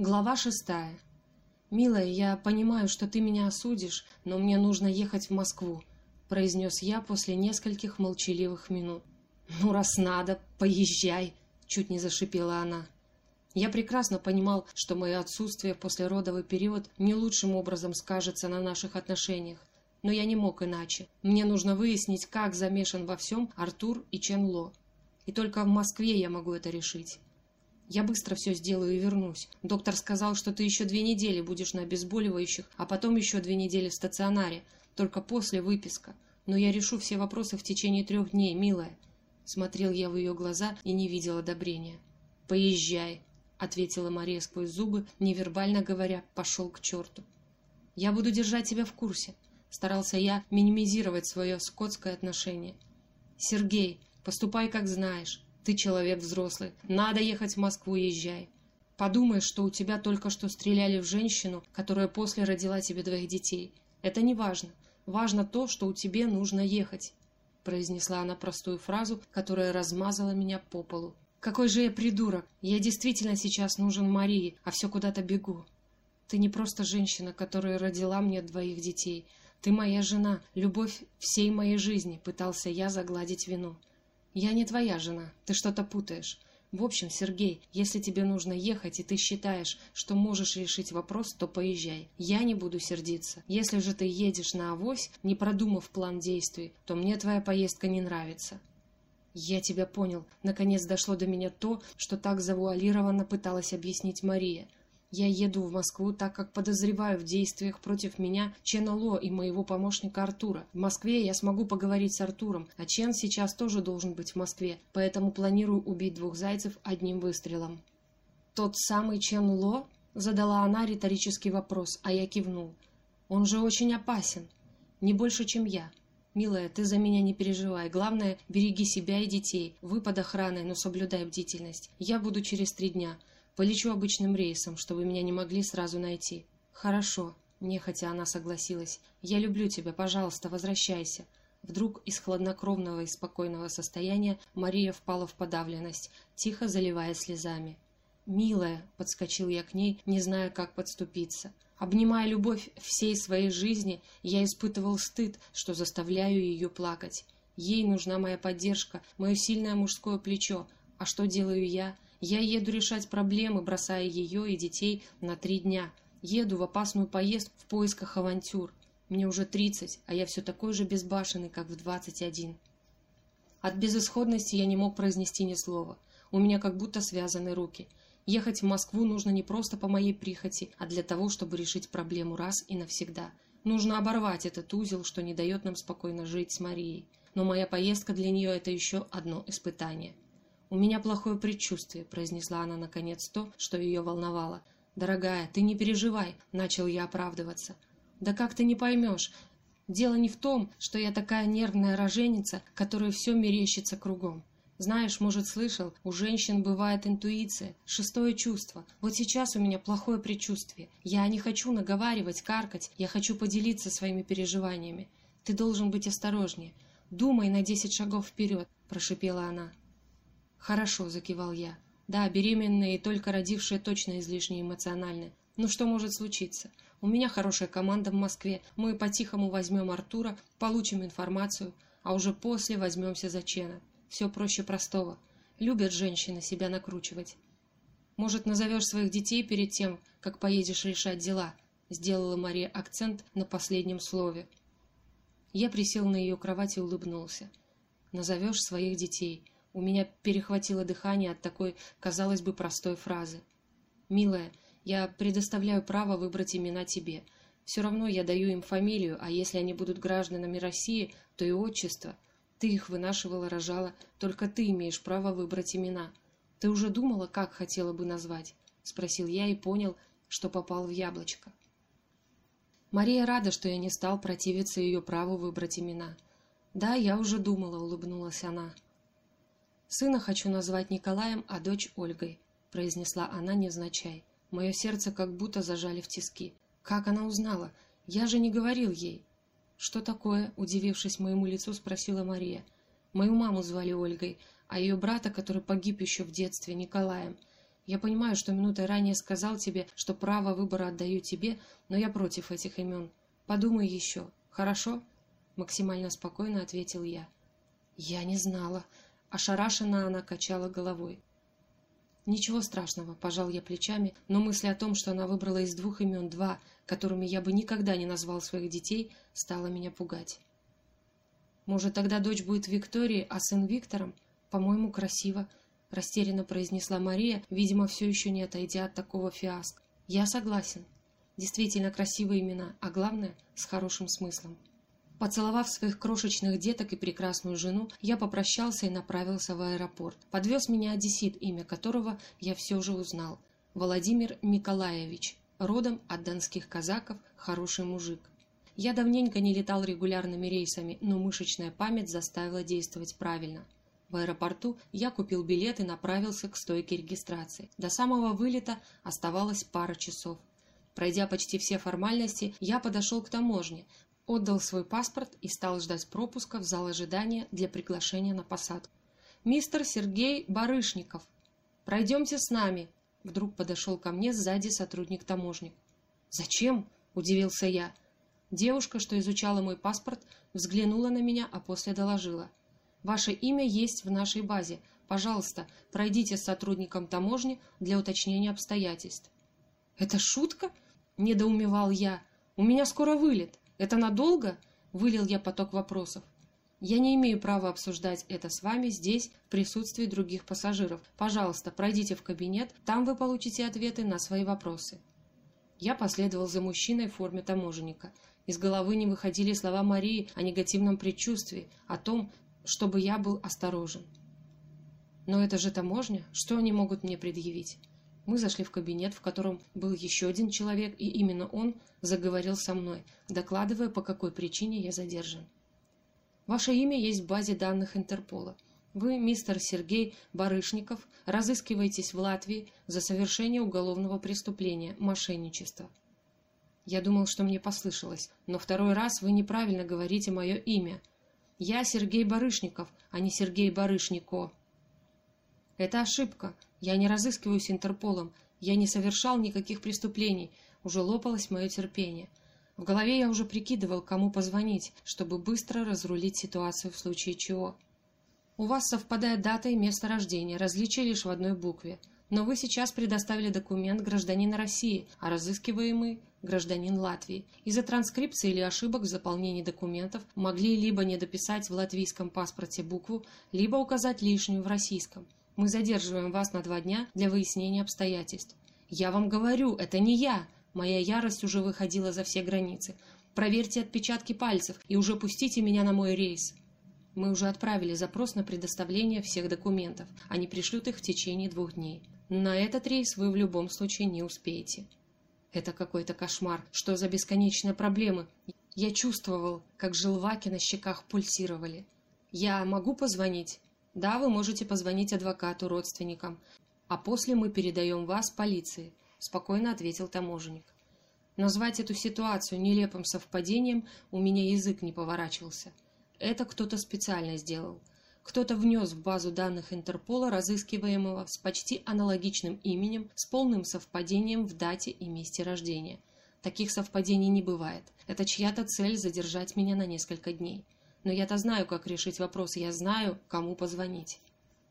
Глава шестая. «Милая, я понимаю, что ты меня осудишь, но мне нужно ехать в Москву», — произнес я после нескольких молчаливых минут. «Ну, раз надо, поезжай», — чуть не зашипела она. Я прекрасно понимал, что мое отсутствие в послеродовый период не лучшим образом скажется на наших отношениях, но я не мог иначе. Мне нужно выяснить, как замешан во всем Артур и Чен Ло. И только в Москве я могу это решить. Я быстро все сделаю и вернусь. Доктор сказал, что ты еще две недели будешь на обезболивающих, а потом еще две недели в стационаре, только после выписка. Но я решу все вопросы в течение трех дней, милая. Смотрел я в ее глаза и не видел одобрения. «Поезжай», — ответила Мария сквозь зубы, невербально говоря, «пошел к черту». «Я буду держать тебя в курсе», — старался я минимизировать свое скотское отношение. «Сергей, поступай как знаешь. Ты человек взрослый. Надо ехать в Москву, езжай. Подумай, что у тебя только что стреляли в женщину, которая после родила тебе двоих детей. Это не важно. Важно то, что у тебе нужно ехать. Произнесла она простую фразу, которая размазала меня по полу. Какой же я придурок! Я действительно сейчас нужен Марии, а все куда-то бегу. Ты не просто женщина, которая родила мне двоих детей. Ты моя жена, любовь всей моей жизни, пытался я загладить вину. «Я не твоя жена, ты что-то путаешь. В общем, Сергей, если тебе нужно ехать, и ты считаешь, что можешь решить вопрос, то поезжай. Я не буду сердиться. Если же ты едешь на авось, не продумав план действий, то мне твоя поездка не нравится». «Я тебя понял. Наконец дошло до меня то, что так завуалированно пыталась объяснить Мария. Я еду в Москву, так как подозреваю в действиях против меня Чена Ло и моего помощника Артура. В Москве я смогу поговорить с Артуром, а Чен сейчас тоже должен быть в Москве, поэтому планирую убить двух зайцев одним выстрелом. «Тот самый Чен Ло?» – задала она риторический вопрос, а я кивнул. «Он же очень опасен. Не больше, чем я. Милая, ты за меня не переживай. Главное, береги себя и детей. Вы под охраной, но соблюдай бдительность. Я буду через три дня». Полечу обычным рейсом, чтобы меня не могли сразу найти. Хорошо, нехотя она согласилась. Я люблю тебя, пожалуйста, возвращайся. Вдруг из хладнокровного и спокойного состояния Мария впала в подавленность, тихо заливая слезами. «Милая», — подскочил я к ней, не зная, как подступиться. Обнимая любовь всей своей жизни, я испытывал стыд, что заставляю ее плакать. Ей нужна моя поддержка, мое сильное мужское плечо. А что делаю я? Я еду решать проблемы, бросая ее и детей на три дня. Еду в опасную поездку в поисках авантюр. Мне уже тридцать, а я все такой же безбашенный, как в двадцать один. От безысходности я не мог произнести ни слова. У меня как будто связаны руки. Ехать в Москву нужно не просто по моей прихоти, а для того, чтобы решить проблему раз и навсегда. Нужно оборвать этот узел, что не дает нам спокойно жить с Марией. Но моя поездка для нее – это еще одно испытание. «У меня плохое предчувствие», — произнесла она наконец то, что ее волновало. «Дорогая, ты не переживай», — начал я оправдываться. «Да как ты не поймешь? Дело не в том, что я такая нервная роженица, которая все мерещится кругом. Знаешь, может, слышал, у женщин бывает интуиция, шестое чувство. Вот сейчас у меня плохое предчувствие. Я не хочу наговаривать, каркать, я хочу поделиться своими переживаниями. Ты должен быть осторожнее. Думай на десять шагов вперед», – прошипела она. «Хорошо», — закивал я. «Да, беременные и только родившие точно излишне эмоциональны. Ну что может случиться? У меня хорошая команда в Москве, мы по-тихому возьмем Артура, получим информацию, а уже после возьмемся за Чена. Все проще простого. Любят женщины себя накручивать. Может, назовешь своих детей перед тем, как поедешь решать дела?» Сделала Мария акцент на последнем слове. Я присел на ее кровать и улыбнулся. «Назовешь своих детей». У меня перехватило дыхание от такой, казалось бы, простой фразы. «Милая, я предоставляю право выбрать имена тебе. Все равно я даю им фамилию, а если они будут гражданами России, то и отчество. Ты их вынашивала, рожала, только ты имеешь право выбрать имена. Ты уже думала, как хотела бы назвать?» — спросил я и понял, что попал в яблочко. Мария рада, что я не стал противиться ее праву выбрать имена. «Да, я уже думала», — улыбнулась она. «Сына хочу назвать Николаем, а дочь Ольгой», — произнесла она невзначай. Мое сердце как будто зажали в тиски. «Как она узнала? Я же не говорил ей». «Что такое?» — удивившись моему лицу, спросила Мария. «Мою маму звали Ольгой, а ее брата, который погиб еще в детстве, Николаем. Я понимаю, что минутой ранее сказал тебе, что право выбора отдаю тебе, но я против этих имен. Подумай еще, хорошо?» Максимально спокойно ответил я. «Я не знала». Ошарашенно она качала головой. «Ничего страшного», – пожал я плечами, но мысль о том, что она выбрала из двух имен два, которыми я бы никогда не назвал своих детей, стала меня пугать. «Может, тогда дочь будет Викторией, а сын Виктором? По-моему, красиво», – растерянно произнесла Мария, видимо, все еще не отойдя от такого фиаско. «Я согласен. Действительно красивые имена, а главное, с хорошим смыслом». Поцеловав своих крошечных деток и прекрасную жену, я попрощался и направился в аэропорт. Подвез меня одессит, имя которого я все же узнал. Владимир Николаевич, родом от донских казаков, хороший мужик. Я давненько не летал регулярными рейсами, но мышечная память заставила действовать правильно. В аэропорту я купил билет и направился к стойке регистрации. До самого вылета оставалось пара часов. Пройдя почти все формальности, я подошел к таможне, отдал свой паспорт и стал ждать пропуска в зал ожидания для приглашения на посадку. «Мистер Сергей Барышников, пройдемте с нами!» Вдруг подошел ко мне сзади сотрудник-таможник. «Зачем?» – удивился я. Девушка, что изучала мой паспорт, взглянула на меня, а после доложила. «Ваше имя есть в нашей базе. Пожалуйста, пройдите с сотрудником таможни для уточнения обстоятельств». «Это шутка?» – недоумевал я. «У меня скоро вылет». «Это надолго?» – вылил я поток вопросов. «Я не имею права обсуждать это с вами здесь, в присутствии других пассажиров. Пожалуйста, пройдите в кабинет, там вы получите ответы на свои вопросы». Я последовал за мужчиной в форме таможенника. Из головы не выходили слова Марии о негативном предчувствии, о том, чтобы я был осторожен. Но это же таможня, что они могут мне предъявить? Мы зашли в кабинет, в котором был еще один человек, и именно он заговорил со мной, докладывая, по какой причине я задержан. Ваше имя есть в базе данных Интерпола. Вы, мистер Сергей Барышников, разыскиваетесь в Латвии за совершение уголовного преступления – мошенничества. Я думал, что мне послышалось, но второй раз вы неправильно говорите мое имя. Я Сергей Барышников, а не Сергей Барышнико. Это ошибка. Я не разыскиваюсь Интерполом. Я не совершал никаких преступлений. Уже лопалось мое терпение. В голове я уже прикидывал, кому позвонить, чтобы быстро разрулить ситуацию в случае чего. У вас совпадает дата и место рождения, различия лишь в одной букве. Но вы сейчас предоставили документ гражданина России, а разыскиваемый – гражданин Латвии. Из-за транскрипции или ошибок в заполнении документов могли либо не дописать в латвийском паспорте букву, либо указать лишнюю в российском – мы задерживаем вас на два дня для выяснения обстоятельств. Я вам говорю, это не я. Моя ярость уже выходила за все границы. Проверьте отпечатки пальцев и уже пустите меня на мой рейс. Мы уже отправили запрос на предоставление всех документов. Они пришлют их в течение двух дней. На этот рейс вы в любом случае не успеете. Это какой-то кошмар. Что за бесконечные проблемы? Я чувствовал, как желваки на щеках пульсировали. Я могу позвонить? Да, вы можете позвонить адвокату, родственникам, а после мы передаем вас полиции, спокойно ответил таможенник. Назвать эту ситуацию нелепым совпадением у меня язык не поворачивался. Это кто-то специально сделал. Кто-то внес в базу данных Интерпола разыскиваемого с почти аналогичным именем, с полным совпадением в дате и месте рождения. Таких совпадений не бывает. Это чья-то цель задержать меня на несколько дней. Но я-то знаю, как решить вопрос, я знаю, кому позвонить.